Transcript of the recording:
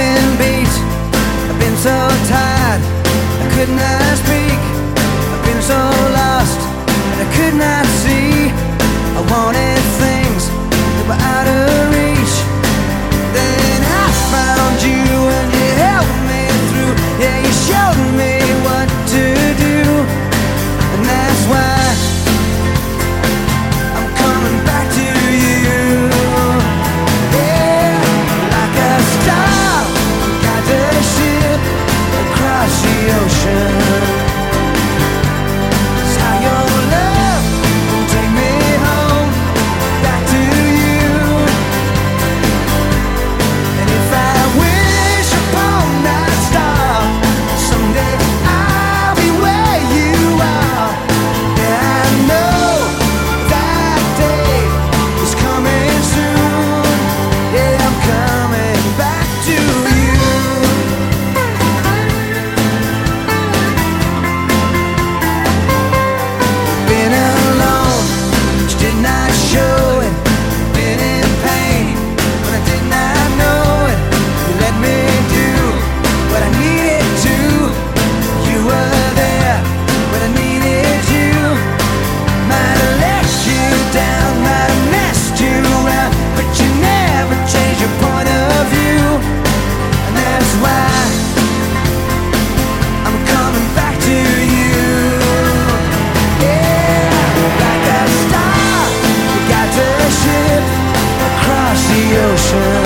been beat, I've been so tired, I could not speak, I've been so lost, and I could not 是